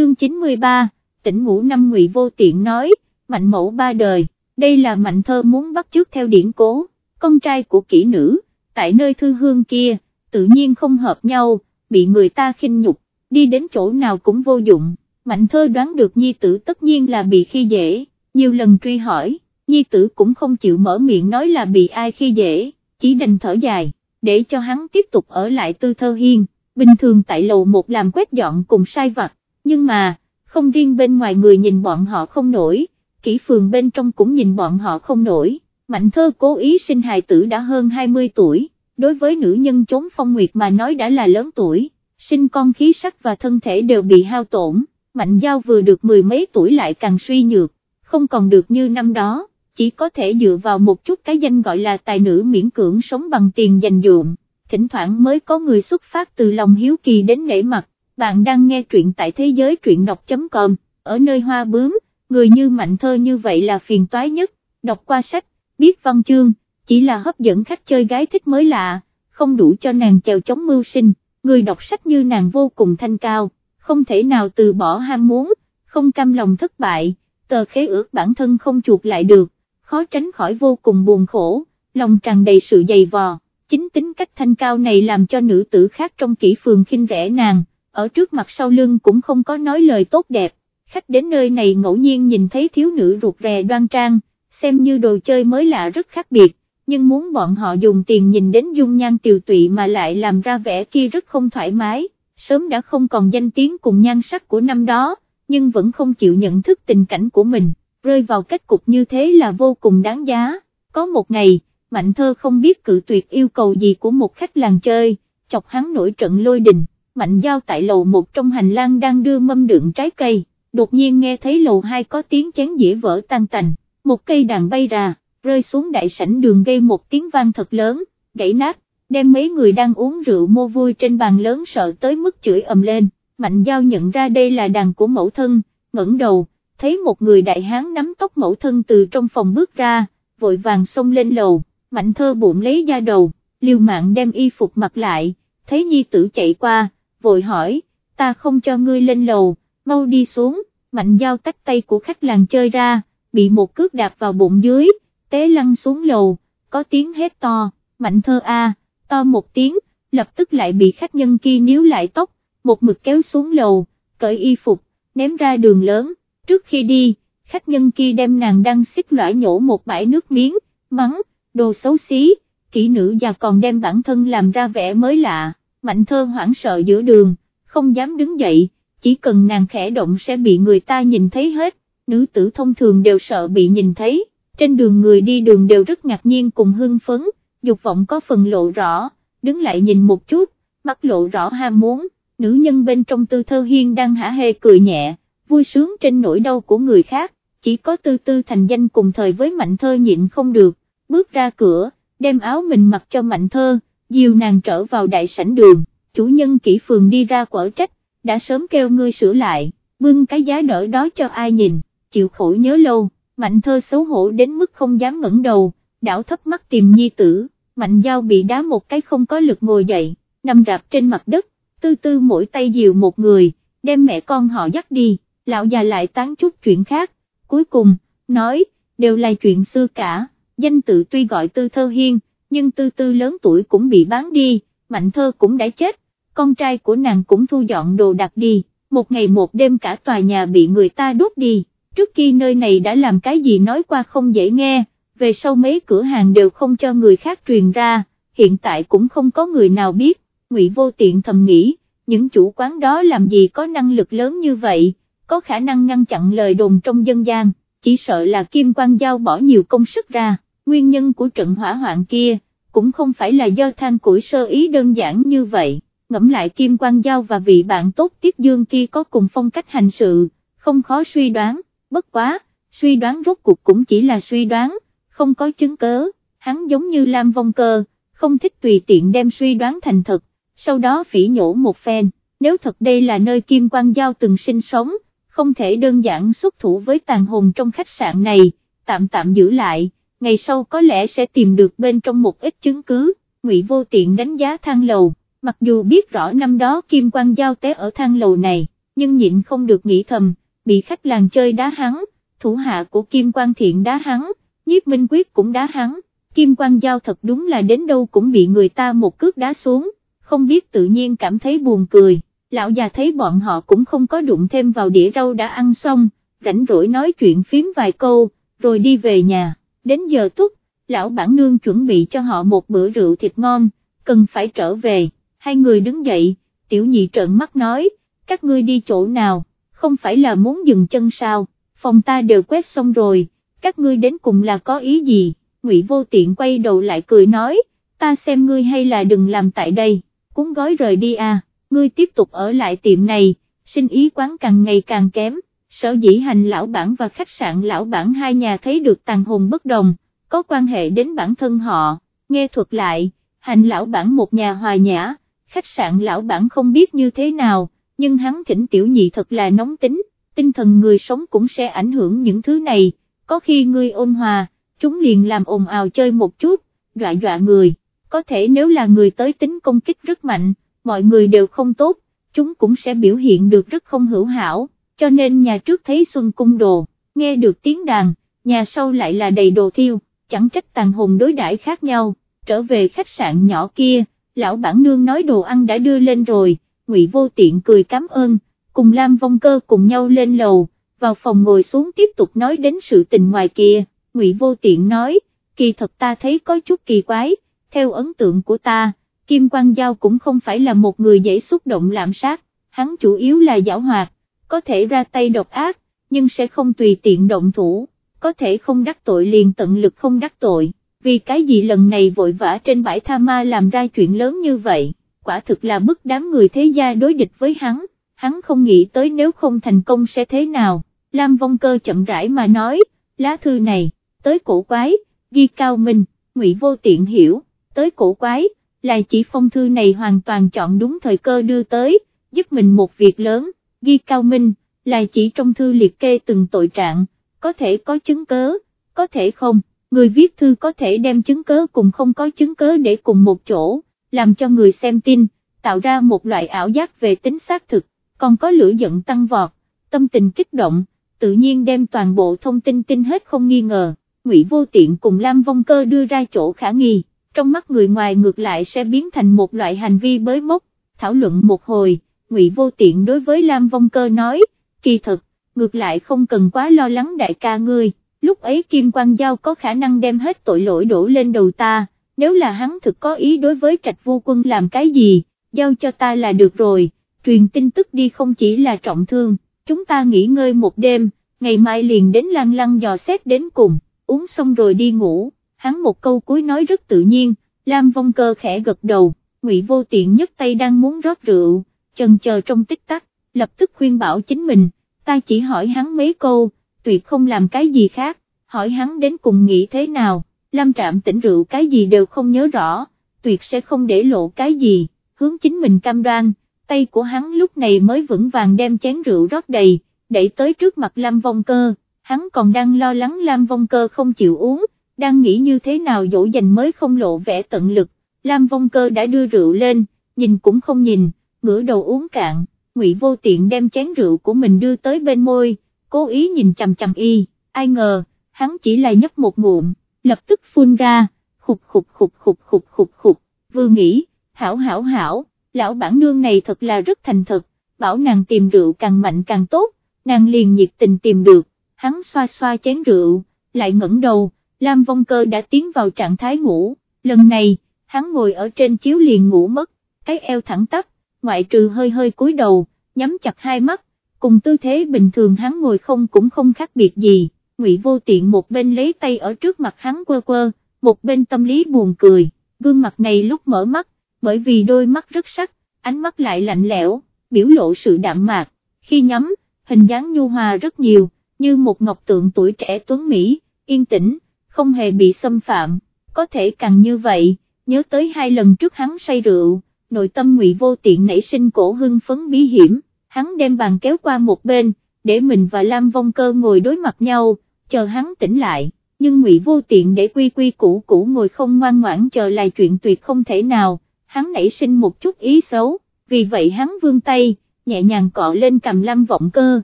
chương 93, tỉnh ngủ năm ngụy vô tiện nói, mạnh mẫu ba đời, đây là mạnh thơ muốn bắt chước theo điển cố, con trai của kỹ nữ, tại nơi thư hương kia, tự nhiên không hợp nhau, bị người ta khinh nhục, đi đến chỗ nào cũng vô dụng, mạnh thơ đoán được nhi tử tất nhiên là bị khi dễ, nhiều lần truy hỏi, nhi tử cũng không chịu mở miệng nói là bị ai khi dễ, chỉ đành thở dài, để cho hắn tiếp tục ở lại tư thơ hiên, bình thường tại lầu một làm quét dọn cùng sai vặt, nhưng mà, không riêng bên ngoài người nhìn bọn họ không nổi, kỹ phường bên trong cũng nhìn bọn họ không nổi, mạnh thơ cố ý sinh hài tử đã hơn 20 tuổi, đối với nữ nhân trốn phong nguyệt mà nói đã là lớn tuổi, sinh con khí sắc và thân thể đều bị hao tổn, mạnh giao vừa được mười mấy tuổi lại càng suy nhược, không còn được như năm đó, chỉ có thể dựa vào một chút cái danh gọi là tài nữ miễn cưỡng sống bằng tiền dành dụm, thỉnh thoảng mới có người xuất phát từ lòng hiếu kỳ đến nể mặt, bạn đang nghe truyện tại thế giới truyện đọc.com, ở nơi hoa bướm, người như mạnh thơ như vậy là phiền toái nhất, đọc qua sách, biết văn chương, chỉ là hấp dẫn khách chơi gái thích mới lạ, không đủ cho nàng chèo chống mưu sinh, người đọc sách như nàng vô cùng thanh cao, không thể nào từ bỏ ham muốn, không cam lòng thất bại, tờ khế ước bản thân không chuột lại được, khó tránh khỏi vô cùng buồn khổ, lòng tràn đầy sự dày vò, chính tính cách thanh cao này làm cho nữ tử khác trong kỹ phường khinh rẻ nàng, ở trước mặt sau lưng cũng không có nói lời tốt đẹp, khách đến nơi này ngẫu nhiên nhìn thấy thiếu nữ ruột rè đoan trang, xem như đồ chơi mới lạ rất khác biệt, nhưng muốn bọn họ dùng tiền nhìn đến dung nhan tiều tụy mà lại làm ra vẻ kia rất không thoải mái, sớm đã không còn danh tiếng cùng nhan sắc của năm đó, nhưng vẫn không chịu nhận thức tình cảnh của mình, rơi vào kết cục như thế là vô cùng đáng giá, có một ngày, Mạnh Thơ không biết cự tuyệt yêu cầu gì của một khách làng chơi, chọc hắn nổi trận lôi đình, Mạnh Giao tại lầu một trong hành lang đang đưa mâm đựng trái cây, đột nhiên nghe thấy lầu hai có tiếng chén dĩa vỡ tan tành, một cây đàn bay ra, rơi xuống đại sảnh đường gây một tiếng vang thật lớn, gãy nát, đem mấy người đang uống rượu mua vui trên bàn lớn sợ tới mức chửi ầm lên, Mạnh Giao nhận ra đây là đàn của mẫu thân, ngẩng đầu, thấy một người đại hán nắm tóc mẫu thân từ trong phòng bước ra, vội vàng xông lên lầu, Mạnh Thơ bụng lấy da đầu, liều mạng đem y phục mặc lại, thấy nhi tử chạy qua, vội hỏi, ta không cho ngươi lên lầu, mau đi xuống, Mạnh Giao tách tay của khách làng chơi ra, bị một cước đạp vào bụng dưới, té lăn xuống lầu, có tiếng hét to, Mạnh Thơ a to một tiếng, lập tức lại bị khách nhân kia níu lại tóc, một mực kéo xuống lầu, cởi y phục, ném ra đường lớn, trước khi đi, khách nhân kia đem nàng đang xích loại nhổ một bãi nước miếng, mắng, đồ xấu xí, kỹ nữ già còn đem bản thân làm ra vẻ mới lạ, mạnh thơ hoảng sợ giữa đường, không dám đứng dậy, chỉ cần nàng khẽ động sẽ bị người ta nhìn thấy hết, nữ tử thông thường đều sợ bị nhìn thấy, trên đường người đi đường đều rất ngạc nhiên cùng hưng phấn, dục vọng có phần lộ rõ, đứng lại nhìn một chút, mắt lộ rõ ham muốn, nữ nhân bên trong tư thơ hiên đang hả hê cười nhẹ, vui sướng trên nỗi đau của người khác, chỉ có tư tư thành danh cùng thời với mạnh thơ nhịn không được, bước ra cửa, đem áo mình mặc cho mạnh thơ, dìu nàng trở vào đại sảnh đường, chủ nhân kỹ phường đi ra quở trách, đã sớm kêu ngươi sửa lại, bưng cái giá đỡ đó cho ai nhìn, chịu khổ nhớ lâu, mạnh thơ xấu hổ đến mức không dám ngẩng đầu, đảo thấp mắt tìm nhi tử, mạnh dao bị đá một cái không có lực ngồi dậy, nằm rạp trên mặt đất, tư tư mỗi tay dìu một người, đem mẹ con họ dắt đi, lão già lại tán chút chuyện khác, cuối cùng, nói, đều là chuyện xưa cả, danh tự tuy gọi tư thơ hiên, nhưng tư tư lớn tuổi cũng bị bán đi, mạnh thơ cũng đã chết, con trai của nàng cũng thu dọn đồ đặt đi, một ngày một đêm cả tòa nhà bị người ta đốt đi, trước khi nơi này đã làm cái gì nói qua không dễ nghe, về sau mấy cửa hàng đều không cho người khác truyền ra, hiện tại cũng không có người nào biết, ngụy vô tiện thầm nghĩ, những chủ quán đó làm gì có năng lực lớn như vậy, có khả năng ngăn chặn lời đồn trong dân gian, chỉ sợ là Kim Quang Giao bỏ nhiều công sức ra, nguyên nhân của trận hỏa hoạn kia, cũng không phải là do than củi sơ ý đơn giản như vậy, ngẫm lại Kim Quang Giao và vị bạn tốt Tiết Dương kia có cùng phong cách hành sự, không khó suy đoán, bất quá, suy đoán rốt cuộc cũng chỉ là suy đoán, không có chứng cớ, hắn giống như Lam Vong Cơ, không thích tùy tiện đem suy đoán thành thật, sau đó phỉ nhổ một phen, nếu thật đây là nơi Kim Quang Giao từng sinh sống, không thể đơn giản xuất thủ với tàn hồn trong khách sạn này, tạm tạm giữ lại, ngày sau có lẽ sẽ tìm được bên trong một ít chứng cứ, Ngụy Vô Tiện đánh giá thang lầu, mặc dù biết rõ năm đó Kim Quang Giao té ở thang lầu này, nhưng nhịn không được nghĩ thầm, bị khách làng chơi đá hắn, thủ hạ của Kim Quang Thiện đá hắn, nhiếp minh quyết cũng đá hắn, Kim Quang Giao thật đúng là đến đâu cũng bị người ta một cước đá xuống, không biết tự nhiên cảm thấy buồn cười, lão già thấy bọn họ cũng không có đụng thêm vào đĩa rau đã ăn xong, rảnh rỗi nói chuyện phím vài câu, rồi đi về nhà, đến giờ túc, lão bản nương chuẩn bị cho họ một bữa rượu thịt ngon, cần phải trở về, hai người đứng dậy, tiểu nhị trợn mắt nói, các ngươi đi chỗ nào, không phải là muốn dừng chân sao, phòng ta đều quét xong rồi, các ngươi đến cùng là có ý gì, ngụy vô tiện quay đầu lại cười nói, ta xem ngươi hay là đừng làm tại đây, cuốn gói rời đi à, ngươi tiếp tục ở lại tiệm này, sinh ý quán càng ngày càng kém, sở dĩ hành lão bản và khách sạn lão bản hai nhà thấy được tàn hồn bất đồng, có quan hệ đến bản thân họ, nghe thuật lại, hành lão bản một nhà hòa nhã, khách sạn lão bản không biết như thế nào, nhưng hắn thỉnh tiểu nhị thật là nóng tính, tinh thần người sống cũng sẽ ảnh hưởng những thứ này, có khi ngươi ôn hòa, chúng liền làm ồn ào chơi một chút, dọa dọa người, có thể nếu là người tới tính công kích rất mạnh, mọi người đều không tốt, chúng cũng sẽ biểu hiện được rất không hữu hảo, cho nên nhà trước thấy xuân cung đồ, nghe được tiếng đàn, nhà sau lại là đầy đồ thiêu, chẳng trách tàn hồn đối đãi khác nhau, trở về khách sạn nhỏ kia, lão bản nương nói đồ ăn đã đưa lên rồi, ngụy vô tiện cười cảm ơn, cùng Lam Vong Cơ cùng nhau lên lầu, vào phòng ngồi xuống tiếp tục nói đến sự tình ngoài kia, ngụy vô tiện nói, kỳ thật ta thấy có chút kỳ quái, theo ấn tượng của ta, Kim Quang Giao cũng không phải là một người dễ xúc động lạm sát, hắn chủ yếu là giảo hoạt, có thể ra tay độc ác, nhưng sẽ không tùy tiện động thủ, có thể không đắc tội liền tận lực không đắc tội, vì cái gì lần này vội vã trên bãi Tha Ma làm ra chuyện lớn như vậy, quả thực là bức đám người thế gia đối địch với hắn, hắn không nghĩ tới nếu không thành công sẽ thế nào, Lam Vong Cơ chậm rãi mà nói, lá thư này, tới cổ quái, ghi cao minh, ngụy vô tiện hiểu, tới cổ quái, là chỉ phong thư này hoàn toàn chọn đúng thời cơ đưa tới, giúp mình một việc lớn, ghi cao minh, là chỉ trong thư liệt kê từng tội trạng, có thể có chứng cớ, có thể không, người viết thư có thể đem chứng cớ cùng không có chứng cớ để cùng một chỗ, làm cho người xem tin, tạo ra một loại ảo giác về tính xác thực, còn có lửa giận tăng vọt, tâm tình kích động, tự nhiên đem toàn bộ thông tin tin hết không nghi ngờ, Ngụy Vô Tiện cùng Lam Vong Cơ đưa ra chỗ khả nghi, trong mắt người ngoài ngược lại sẽ biến thành một loại hành vi bới mốc, thảo luận một hồi, Ngụy Vô Tiện đối với Lam Vong Cơ nói, kỳ thật, ngược lại không cần quá lo lắng đại ca ngươi, lúc ấy Kim Quang Giao có khả năng đem hết tội lỗi đổ lên đầu ta, nếu là hắn thực có ý đối với trạch vô quân làm cái gì, giao cho ta là được rồi, truyền tin tức đi không chỉ là trọng thương, chúng ta nghỉ ngơi một đêm, ngày mai liền đến lăng lăng dò xét đến cùng, uống xong rồi đi ngủ, hắn một câu cuối nói rất tự nhiên, Lam Vong Cơ khẽ gật đầu, Ngụy Vô Tiện nhất tay đang muốn rót rượu, chần chờ trong tích tắc, lập tức khuyên bảo chính mình, ta chỉ hỏi hắn mấy câu, tuyệt không làm cái gì khác, hỏi hắn đến cùng nghĩ thế nào, Lam Trạm tỉnh rượu cái gì đều không nhớ rõ, tuyệt sẽ không để lộ cái gì, hướng chính mình cam đoan, tay của hắn lúc này mới vững vàng đem chén rượu rót đầy, đẩy tới trước mặt Lam Vong Cơ, hắn còn đang lo lắng Lam Vong Cơ không chịu uống, đang nghĩ như thế nào dỗ dành mới không lộ vẻ tận lực, Lam Vong Cơ đã đưa rượu lên, nhìn cũng không nhìn, ngửa đầu uống cạn, Ngụy Vô Tiện đem chén rượu của mình đưa tới bên môi, cố ý nhìn chằm chằm y, ai ngờ, hắn chỉ là nhấp một ngụm, lập tức phun ra, khục khục khục khục khục khục khục, vừa nghĩ, hảo hảo hảo, lão bản nương này thật là rất thành thật, bảo nàng tìm rượu càng mạnh càng tốt, nàng liền nhiệt tình tìm được, hắn xoa xoa chén rượu, lại ngẩng đầu, Lam Vong Cơ đã tiến vào trạng thái ngủ, lần này, hắn ngồi ở trên chiếu liền ngủ mất, cái eo thẳng tắp, ngoại trừ hơi hơi cúi đầu, nhắm chặt hai mắt, cùng tư thế bình thường hắn ngồi không cũng không khác biệt gì, Ngụy Vô Tiện một bên lấy tay ở trước mặt hắn quơ quơ, một bên tâm lý buồn cười, gương mặt này lúc mở mắt, bởi vì đôi mắt rất sắc, ánh mắt lại lạnh lẽo, biểu lộ sự đạm mạc, khi nhắm, hình dáng nhu hòa rất nhiều, như một ngọc tượng tuổi trẻ tuấn Mỹ, yên tĩnh, không hề bị xâm phạm, có thể càng như vậy, nhớ tới hai lần trước hắn say rượu, nội tâm ngụy vô tiện nảy sinh cổ hưng phấn bí hiểm, hắn đem bàn kéo qua một bên, để mình và Lam Vong Cơ ngồi đối mặt nhau, chờ hắn tỉnh lại, nhưng ngụy vô tiện để quy quy cũ cũ ngồi không ngoan ngoãn chờ là chuyện tuyệt không thể nào, hắn nảy sinh một chút ý xấu, vì vậy hắn vươn tay, nhẹ nhàng cọ lên cầm Lam Vọng Cơ,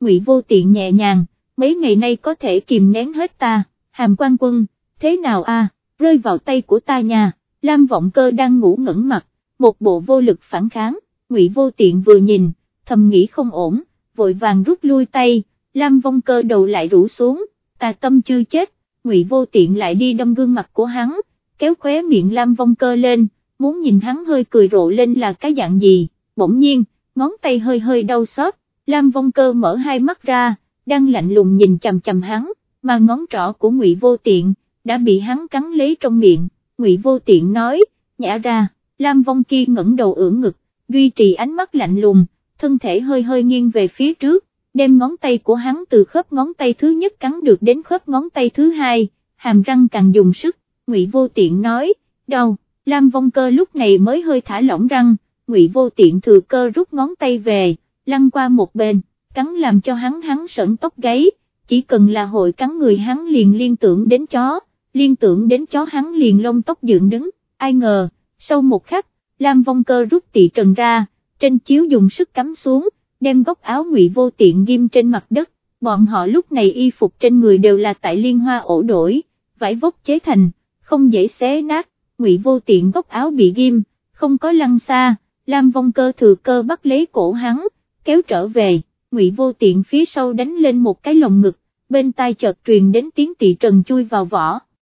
Ngụy Vô Tiện nhẹ nhàng, mấy ngày nay có thể kìm nén hết ta, hàm quan quân, thế nào a? rơi vào tay của ta nha, Lam Vọng Cơ đang ngủ ngẩn mặt, một bộ vô lực phản kháng, Ngụy Vô Tiện vừa nhìn, thầm nghĩ không ổn, vội vàng rút lui tay, Lam Vong Cơ đầu lại rũ xuống, tà tâm chưa chết, Ngụy Vô Tiện lại đi đâm gương mặt của hắn, kéo khóe miệng Lam Vong Cơ lên, muốn nhìn hắn hơi cười rộ lên là cái dạng gì, bỗng nhiên, ngón tay hơi hơi đau xót, Lam Vong Cơ mở hai mắt ra, đang lạnh lùng nhìn chằm chằm hắn, mà ngón trỏ của Ngụy Vô Tiện đã bị hắn cắn lấy trong miệng, Ngụy Vô Tiện nói, nhả ra, Lam Vong Kia ngẩng đầu ưỡn ngực, duy trì ánh mắt lạnh lùng, thân thể hơi hơi nghiêng về phía trước, đem ngón tay của hắn từ khớp ngón tay thứ nhất cắn được đến khớp ngón tay thứ hai, hàm răng càng dùng sức, Ngụy Vô Tiện nói, đau, Lam Vong Cơ lúc này mới hơi thả lỏng răng, Ngụy Vô Tiện thừa cơ rút ngón tay về, lăn qua một bên, cắn làm cho hắn hắn sẩn tóc gáy, chỉ cần là hội cắn người hắn liền liên tưởng đến chó, liên tưởng đến chó hắn liền lông tóc dựng đứng, ai ngờ, sau một khắc, Lam Vong Cơ rút tị trần ra, trên chiếu dùng sức cắm xuống, đem góc áo ngụy vô tiện ghim trên mặt đất, bọn họ lúc này y phục trên người đều là tại liên hoa ổ đổi, vải vóc chế thành, không dễ xé nát, ngụy vô tiện góc áo bị ghim, không có lăn xa, Lam Vong Cơ thừa cơ bắt lấy cổ hắn, kéo trở về, ngụy vô tiện phía sau đánh lên một cái lồng ngực, bên tai chợt truyền đến tiếng tị trần chui vào vỏ,